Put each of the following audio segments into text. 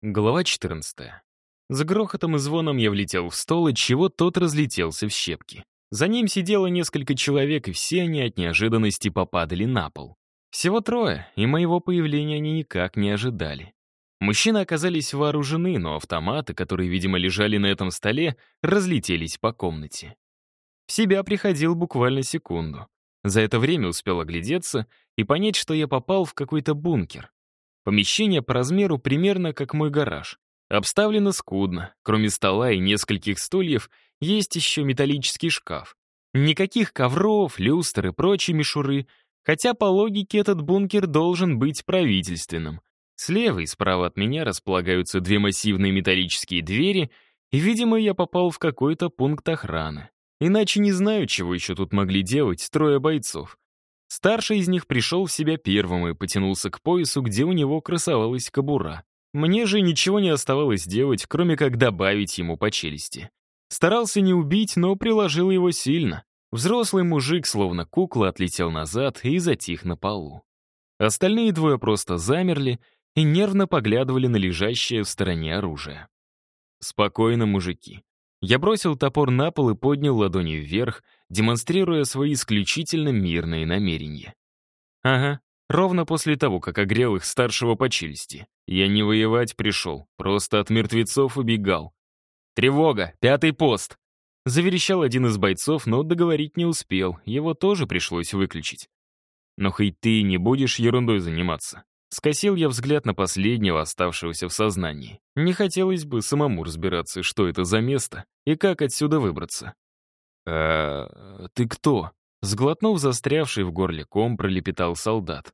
Глава 14. С грохотом и звоном я влетел в стол, от чего тот разлетелся в щепки. За ним сидело несколько человек, и все они от неожиданности попадали на пол. Всего трое, и моего появления они никак не ожидали. Мужчины оказались вооружены, но автоматы, которые, видимо, лежали на этом столе, разлетелись по комнате. В себя приходил буквально секунду. За это время успел оглядеться и понять, что я попал в какой-то бункер. Помещение по размеру примерно как мой гараж. Обставлено скудно. Кроме стола и нескольких стульев, есть еще металлический шкаф. Никаких ковров, люстр и прочей мишуры, хотя по логике этот бункер должен быть правительственным. Слева и справа от меня располагаются две массивные металлические двери, и, видимо, я попал в какой-то пункт охраны. Иначе не знаю, чего еще тут могли делать трое бойцов. Старший из них пришел в себя первым и потянулся к поясу, где у него красовалась кобура. Мне же ничего не оставалось делать, кроме как добавить ему по челюсти. Старался не убить, но приложил его сильно. Взрослый мужик, словно кукла, отлетел назад и затих на полу. Остальные двое просто замерли и нервно поглядывали на лежащее в стороне оружие. «Спокойно, мужики». Я бросил топор на пол и поднял ладони вверх, демонстрируя свои исключительно мирные намерения. Ага, ровно после того, как огрел их старшего по челюсти. Я не воевать пришел, просто от мертвецов убегал. «Тревога! Пятый пост!» Заверещал один из бойцов, но договорить не успел, его тоже пришлось выключить. «Но хоть ты не будешь ерундой заниматься». Скосил я взгляд на последнего, оставшегося в сознании. Не хотелось бы самому разбираться, что это за место и как отсюда выбраться. «Э, ты кто?» Сглотнув застрявший в горле ком, пролепетал солдат.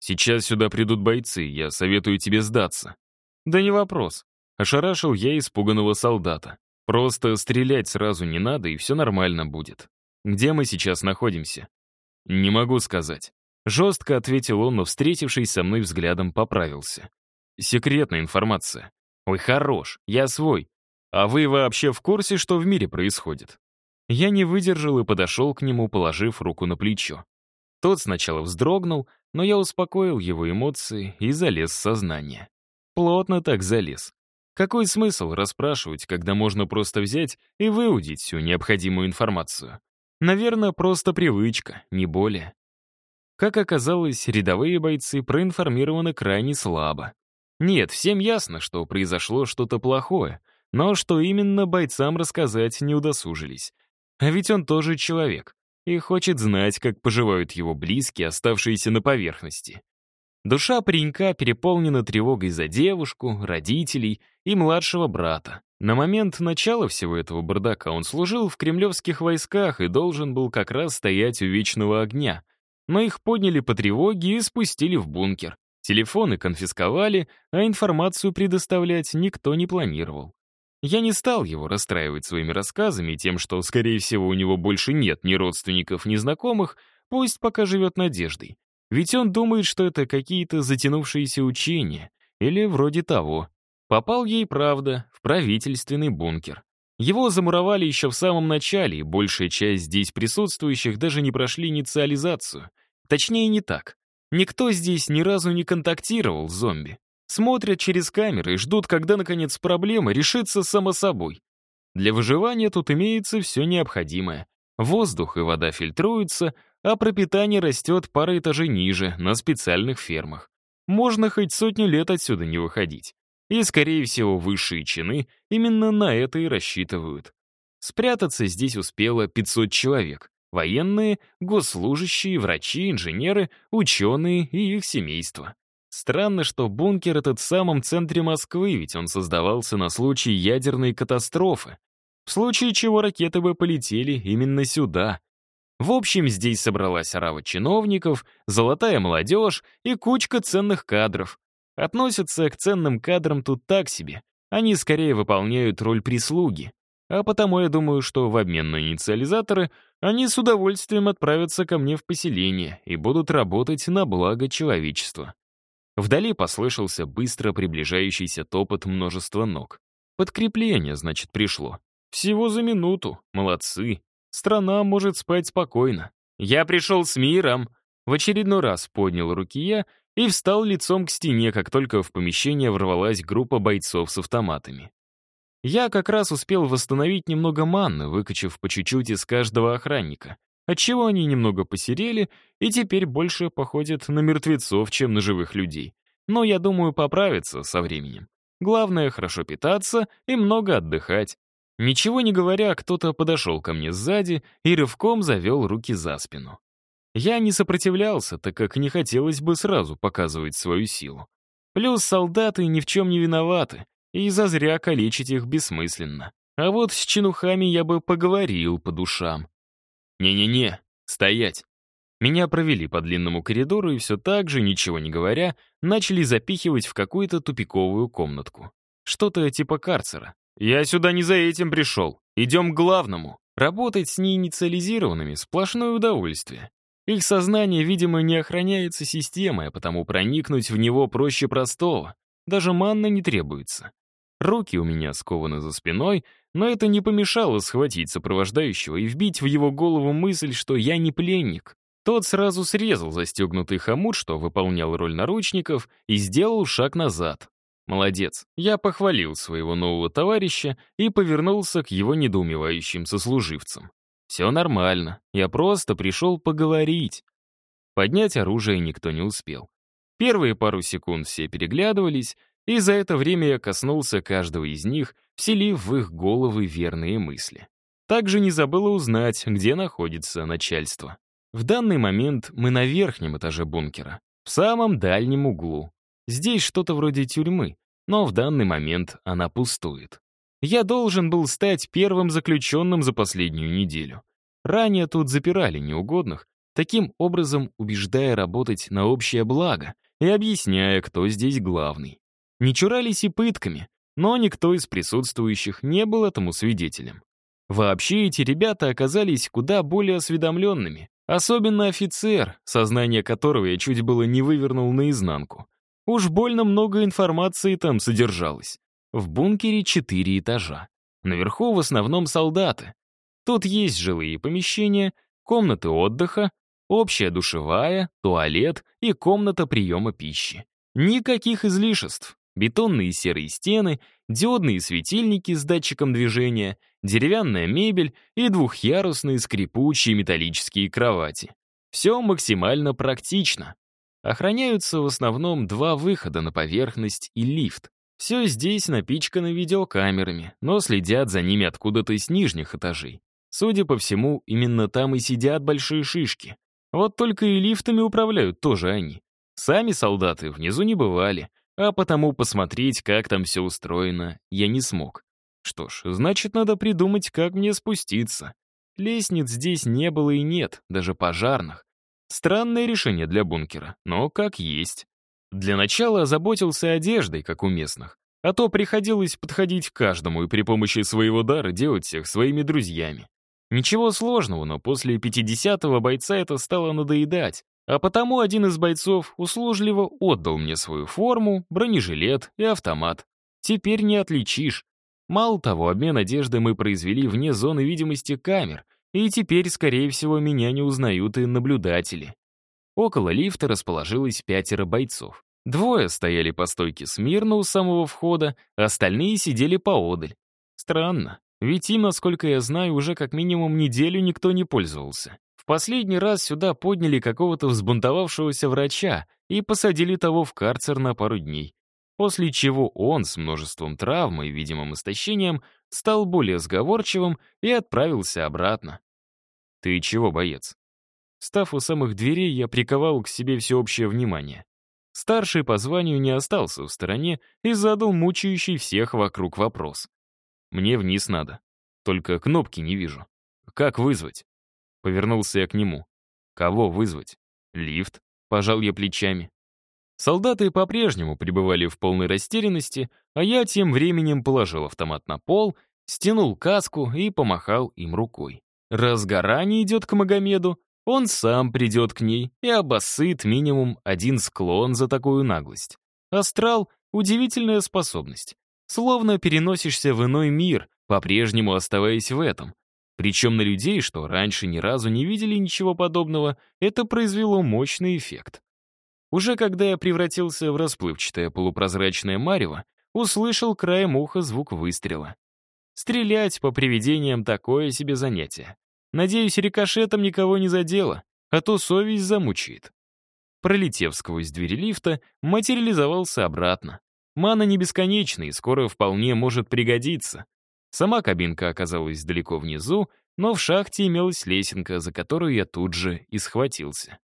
«Сейчас сюда придут бойцы, я советую тебе сдаться». «Да не вопрос». Ошарашил я испуганного солдата. «Просто стрелять сразу не надо, и все нормально будет. Где мы сейчас находимся?» «Не могу сказать». Жестко ответил он, но, встретившись со мной взглядом, поправился. «Секретная информация. Ой, хорош, я свой. А вы вообще в курсе, что в мире происходит?» Я не выдержал и подошел к нему, положив руку на плечо. Тот сначала вздрогнул, но я успокоил его эмоции и залез в сознание. Плотно так залез. Какой смысл расспрашивать, когда можно просто взять и выудить всю необходимую информацию? Наверное, просто привычка, не более. Как оказалось, рядовые бойцы проинформированы крайне слабо. Нет, всем ясно, что произошло что-то плохое, но что именно бойцам рассказать не удосужились. А ведь он тоже человек и хочет знать, как поживают его близкие, оставшиеся на поверхности. Душа паренька переполнена тревогой за девушку, родителей и младшего брата. На момент начала всего этого бардака он служил в кремлевских войсках и должен был как раз стоять у вечного огня. Но их подняли по тревоге и спустили в бункер. Телефоны конфисковали, а информацию предоставлять никто не планировал. Я не стал его расстраивать своими рассказами тем, что, скорее всего, у него больше нет ни родственников, ни знакомых, пусть пока живет надеждой. Ведь он думает, что это какие-то затянувшиеся учения, или вроде того. Попал ей, правда, в правительственный бункер. Его замуровали еще в самом начале, и большая часть здесь присутствующих даже не прошли инициализацию. Точнее, не так. Никто здесь ни разу не контактировал с зомби. Смотрят через камеры и ждут, когда, наконец, проблема решится само собой. Для выживания тут имеется все необходимое. Воздух и вода фильтруются, а пропитание растет пара этажей ниже, на специальных фермах. Можно хоть сотню лет отсюда не выходить. И, скорее всего, высшие чины именно на это и рассчитывают. Спрятаться здесь успело 500 человек. Военные, госслужащие, врачи, инженеры, ученые и их семейства. Странно, что бункер этот в самом центре Москвы, ведь он создавался на случай ядерной катастрофы. В случае чего ракеты бы полетели именно сюда. В общем, здесь собралась орава чиновников, золотая молодежь и кучка ценных кадров. Относятся к ценным кадрам тут так себе. Они скорее выполняют роль прислуги. А потому я думаю, что в обмен на инициализаторы они с удовольствием отправятся ко мне в поселение и будут работать на благо человечества. Вдали послышался быстро приближающийся топот множества ног. Подкрепление, значит, пришло. Всего за минуту. Молодцы. Страна может спать спокойно. Я пришел с миром. В очередной раз поднял руки я и встал лицом к стене, как только в помещение ворвалась группа бойцов с автоматами. Я как раз успел восстановить немного манны, выкачав по чуть-чуть из каждого охранника, отчего они немного посерели и теперь больше походят на мертвецов, чем на живых людей. Но я думаю, поправиться со временем. Главное — хорошо питаться и много отдыхать. Ничего не говоря, кто-то подошел ко мне сзади и рывком завел руки за спину. Я не сопротивлялся, так как не хотелось бы сразу показывать свою силу. Плюс солдаты ни в чем не виноваты, и зазря калечить их бессмысленно. А вот с чинухами я бы поговорил по душам. «Не-не-не, стоять!» Меня провели по длинному коридору и все так же, ничего не говоря, начали запихивать в какую-то тупиковую комнатку. Что-то типа карцера. «Я сюда не за этим пришел. Идем к главному». Работать с неинициализированными — сплошное удовольствие. Их сознание, видимо, не охраняется системой, а потому проникнуть в него проще простого. Даже манна не требуется. Руки у меня скованы за спиной, но это не помешало схватить сопровождающего и вбить в его голову мысль, что я не пленник. Тот сразу срезал застегнутый хомут, что выполнял роль наручников, и сделал шаг назад. Молодец. Я похвалил своего нового товарища и повернулся к его недоумевающим сослуживцам. Все нормально, я просто пришел поговорить. Поднять оружие никто не успел. Первые пару секунд все переглядывались, и за это время я коснулся каждого из них, вселив в их головы верные мысли. Также не забыла узнать, где находится начальство. В данный момент мы на верхнем этаже бункера, в самом дальнем углу. Здесь что-то вроде тюрьмы, но в данный момент она пустует. Я должен был стать первым заключенным за последнюю неделю. Ранее тут запирали неугодных, таким образом убеждая работать на общее благо и объясняя, кто здесь главный. Не чурались и пытками, но никто из присутствующих не был этому свидетелем. Вообще эти ребята оказались куда более осведомленными, Особенно офицер, сознание которого я чуть было не вывернул наизнанку. Уж больно много информации там содержалось. В бункере четыре этажа. Наверху в основном солдаты. Тут есть жилые помещения, комнаты отдыха, общая душевая, туалет и комната приема пищи. Никаких излишеств. Бетонные серые стены, диодные светильники с датчиком движения, деревянная мебель и двухъярусные скрипучие металлические кровати. Все максимально практично. Охраняются в основном два выхода на поверхность и лифт. Все здесь напичкано видеокамерами, но следят за ними откуда-то с нижних этажей. Судя по всему, именно там и сидят большие шишки. Вот только и лифтами управляют тоже они. Сами солдаты внизу не бывали, а потому посмотреть, как там все устроено, я не смог. Что ж, значит, надо придумать, как мне спуститься. Лестниц здесь не было и нет, даже пожарных. Странное решение для бункера, но как есть. Для начала озаботился одеждой, как у местных. А то приходилось подходить к каждому и при помощи своего дара делать всех своими друзьями. Ничего сложного, но после 50-го бойца это стало надоедать. А потому один из бойцов услужливо отдал мне свою форму, бронежилет и автомат. Теперь не отличишь. Мало того, обмен одежды мы произвели вне зоны видимости камер, и теперь, скорее всего, меня не узнают и наблюдатели. Около лифта расположилось пятеро бойцов. Двое стояли по стойке смирно у самого входа, остальные сидели поодаль. Странно, ведь им, насколько я знаю, уже как минимум неделю никто не пользовался последний раз сюда подняли какого-то взбунтовавшегося врача и посадили того в карцер на пару дней. После чего он с множеством травм и видимым истощением стал более сговорчивым и отправился обратно. «Ты чего, боец?» Став у самых дверей, я приковал к себе всеобщее внимание. Старший по званию не остался в стороне и задал мучающий всех вокруг вопрос. «Мне вниз надо. Только кнопки не вижу. Как вызвать?» Повернулся я к нему. Кого вызвать? Лифт? Пожал я плечами. Солдаты по-прежнему пребывали в полной растерянности, а я тем временем положил автомат на пол, стянул каску и помахал им рукой. Раз гора не идет к Магомеду, он сам придет к ней и обоссыт минимум один склон за такую наглость. Астрал — удивительная способность. Словно переносишься в иной мир, по-прежнему оставаясь в этом. Причем на людей, что раньше ни разу не видели ничего подобного, это произвело мощный эффект. Уже когда я превратился в расплывчатое полупрозрачное марево, услышал краем уха звук выстрела. Стрелять по привидениям — такое себе занятие. Надеюсь, рикошетом никого не задело, а то совесть замучает. Пролетев сквозь двери лифта, материализовался обратно. Мана не бесконечна и скоро вполне может пригодиться. Сама кабинка оказалась далеко внизу, но в шахте имелась лесенка, за которую я тут же и схватился.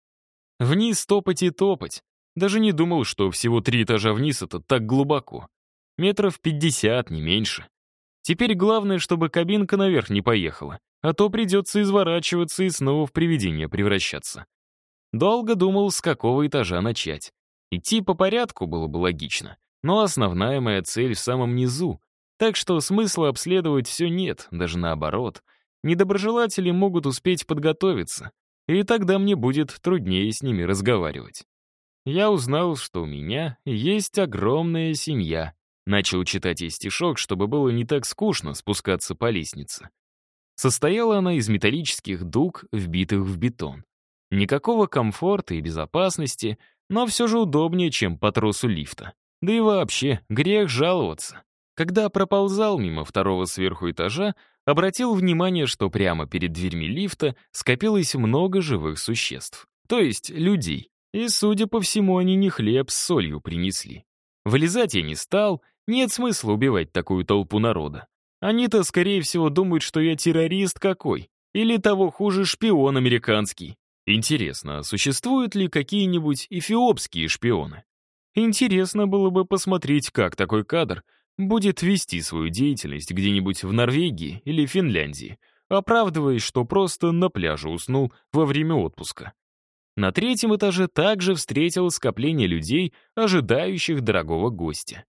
Вниз топать и топать. Даже не думал, что всего три этажа вниз — это так глубоко. Метров пятьдесят, не меньше. Теперь главное, чтобы кабинка наверх не поехала, а то придется изворачиваться и снова в привидение превращаться. Долго думал, с какого этажа начать. Идти по порядку было бы логично, но основная моя цель в самом низу, так что смысла обследовать все нет, даже наоборот — недоброжелатели могут успеть подготовиться, и тогда мне будет труднее с ними разговаривать. Я узнал, что у меня есть огромная семья. Начал читать ей стишок, чтобы было не так скучно спускаться по лестнице. Состояла она из металлических дуг, вбитых в бетон. Никакого комфорта и безопасности, но все же удобнее, чем по тросу лифта. Да и вообще, грех жаловаться. Когда проползал мимо второго сверху этажа, обратил внимание, что прямо перед дверьми лифта скопилось много живых существ, то есть людей. И, судя по всему, они не хлеб с солью принесли. Вылезать я не стал, нет смысла убивать такую толпу народа. Они-то, скорее всего, думают, что я террорист какой, или того хуже шпион американский. Интересно, существуют ли какие-нибудь эфиопские шпионы? Интересно было бы посмотреть, как такой кадр будет вести свою деятельность где-нибудь в Норвегии или Финляндии, оправдываясь, что просто на пляже уснул во время отпуска. На третьем этаже также встретил скопление людей, ожидающих дорогого гостя.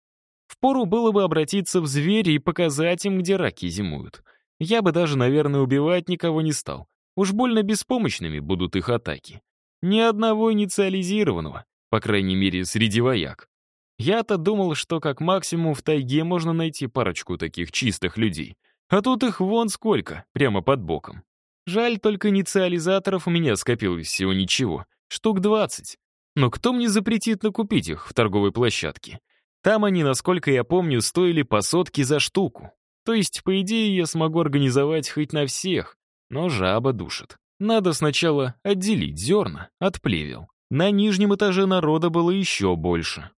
Впору было бы обратиться в зверя и показать им, где раки зимуют. Я бы даже, наверное, убивать никого не стал. Уж больно беспомощными будут их атаки. Ни одного инициализированного, по крайней мере, среди вояк. Я-то думал, что как максимум в тайге можно найти парочку таких чистых людей. А тут их вон сколько, прямо под боком. Жаль, только инициализаторов у меня скопилось всего ничего, штук 20. Но кто мне запретит накупить их в торговой площадке? Там они, насколько я помню, стоили по сотке за штуку. То есть, по идее, я смогу организовать хоть на всех, но жаба душит. Надо сначала отделить зерна от плевел. На нижнем этаже народа было еще больше.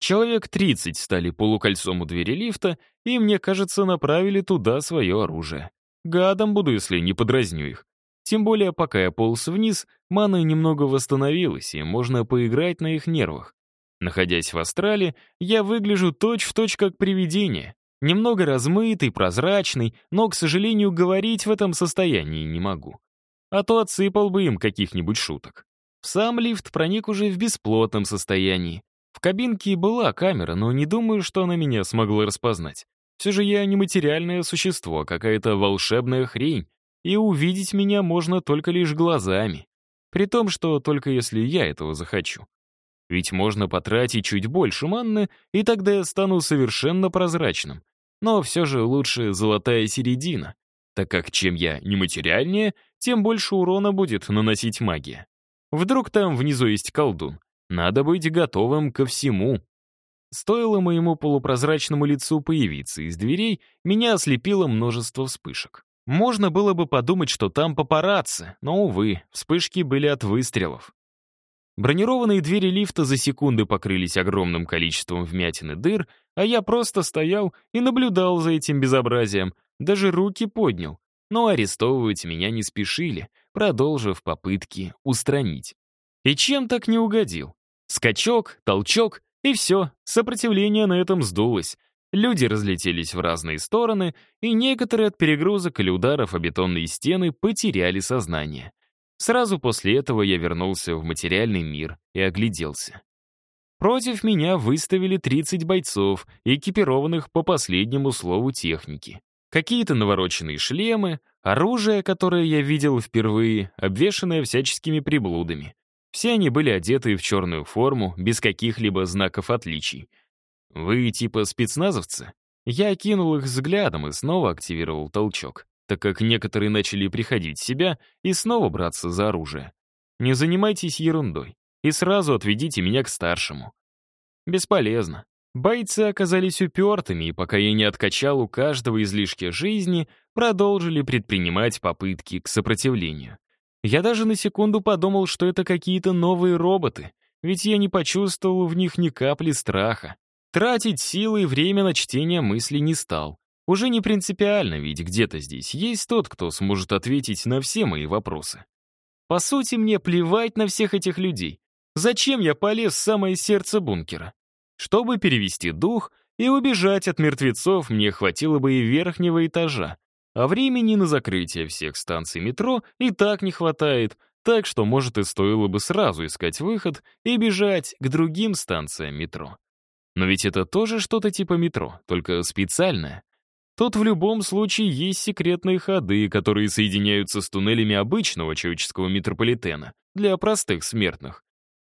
Человек 30 стали полукольцом у двери лифта, и, мне кажется, направили туда свое оружие. Гадом буду, если не подразню их. Тем более, пока я полз вниз, мана немного восстановилась, и можно поиграть на их нервах. Находясь в астрале, я выгляжу точь-в-точь точь как привидение. Немного размытый, прозрачный, но, к сожалению, говорить в этом состоянии не могу. А то отсыпал бы им каких-нибудь шуток. Сам лифт проник уже в бесплотном состоянии. В кабинке была камера, но не думаю, что она меня смогла распознать. Все же я не материальное существо, а какая-то волшебная хрень, и увидеть меня можно только лишь глазами. При том, что только если я этого захочу. Ведь можно потратить чуть больше манны, и тогда я стану совершенно прозрачным. Но все же лучше золотая середина, так как чем я нематериальнее, тем больше урона будет наносить магия. Вдруг там внизу есть колдун, надо быть готовым ко всему. Стоило моему полупрозрачному лицу появиться из дверей, меня ослепило множество вспышек. Можно было бы подумать, что там папарацци, но, увы, вспышки были от выстрелов. Бронированные двери лифта за секунды покрылись огромным количеством вмятин и дыр, а я просто стоял и наблюдал за этим безобразием, даже руки поднял. Но арестовывать меня не спешили, продолжив попытки устранить. И чем так не угодил? Скачок, толчок, и все, сопротивление на этом сдулось. Люди разлетелись в разные стороны, и некоторые от перегрузок или ударов о бетонные стены потеряли сознание. Сразу после этого я вернулся в материальный мир и огляделся. Против меня выставили 30 бойцов, экипированных по последнему слову техники. Какие-то навороченные шлемы, оружие, которое я видел впервые, обвешанное всяческими приблудами. Все они были одеты в черную форму, без каких-либо знаков отличий. «Вы типа спецназовцы?» Я окинул их взглядом и снова активировал толчок, так как некоторые начали приходить в себя и снова браться за оружие. Не занимайтесь ерундой. и сразу отведите меня к старшему». Бесполезно. Бойцы оказались упертыми, и пока я не откачал у каждого излишки жизни, продолжили предпринимать попытки к сопротивлению. Я даже на секунду подумал, что это какие-то новые роботы, ведь я не почувствовал в них ни капли страха. Тратить силы и время на чтение мыслей не стал. Уже не принципиально, ведь где-то здесь есть тот, кто сможет ответить на все мои вопросы. По сути, мне плевать на всех этих людей. Зачем я полез в самое сердце бункера? Чтобы перевести дух и убежать от мертвецов, мне хватило бы и верхнего этажа. А времени на закрытие всех станций метро и так не хватает, так что, может, и стоило бы сразу искать выход и бежать к другим станциям метро. Но ведь это тоже что-то типа метро, только специальное. Тут в любом случае есть секретные ходы, которые соединяются с туннелями обычного человеческого метрополитена для простых смертных.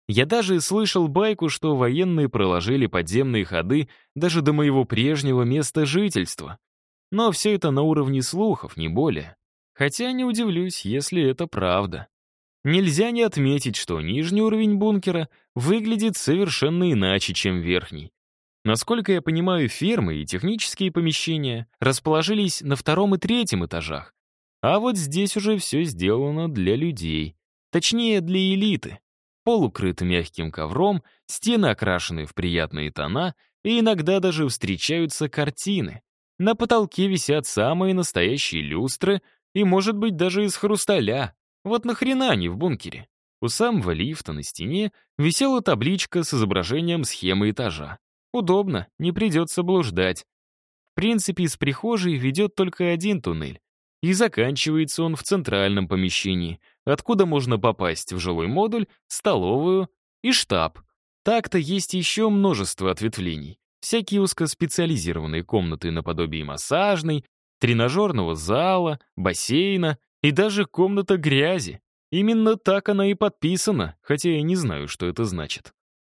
Я даже слышал байку, что военные проложили подземные ходы даже до моего прежнего места жительства. Но все это на уровне слухов, не более. Хотя не удивлюсь, если это правда. Нельзя не отметить, что нижний уровень бункера выглядит совершенно иначе, чем верхний. Насколько я понимаю, фермы и технические помещения расположились на втором и третьем этажах. А вот здесь уже все сделано для людей. Точнее, для элиты. Пол укрыт мягким ковром, стены окрашены в приятные тона, и иногда даже встречаются картины. На потолке висят самые настоящие люстры, и, может быть, даже из хрусталя. Вот нахрена они в бункере? У самого лифта на стене висела табличка с изображением схемы этажа. Удобно, не придется блуждать. В принципе, из прихожей ведет только один туннель. И заканчивается он в центральном помещении, откуда можно попасть в жилой модуль, столовую и штаб. Так-то есть еще множество ответвлений. Всякие узкоспециализированные комнаты наподобие массажной, тренажерного зала, бассейна и даже комната грязи. Именно так она и подписана, хотя я не знаю, что это значит.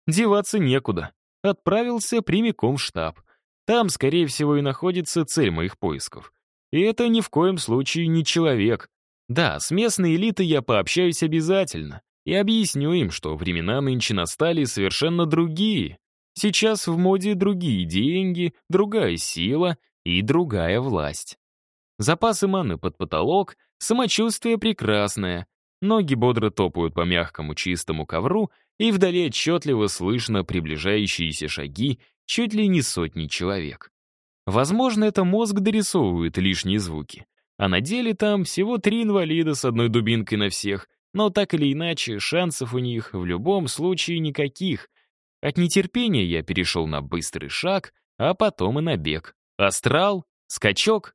Деваться некуда. Отправился прямиком в штаб. Там, скорее всего, и находится цель моих поисков. И это ни в коем случае не человек. Да, с местной элитой я пообщаюсь обязательно и объясню им, что времена нынче настали совершенно другие. Сейчас в моде другие деньги, другая сила и другая власть. Запасы маны под потолок, самочувствие прекрасное. Ноги бодро топают по мягкому чистому ковру, и вдали отчетливо слышно приближающиеся шаги чуть ли не сотни человек. Возможно, это мозг дорисовывает лишние звуки. А на деле там всего три инвалида с одной дубинкой на всех, но так или иначе, шансов у них в любом случае никаких. От нетерпения я перешел на быстрый шаг, а потом и на бег. Астрал, скачок,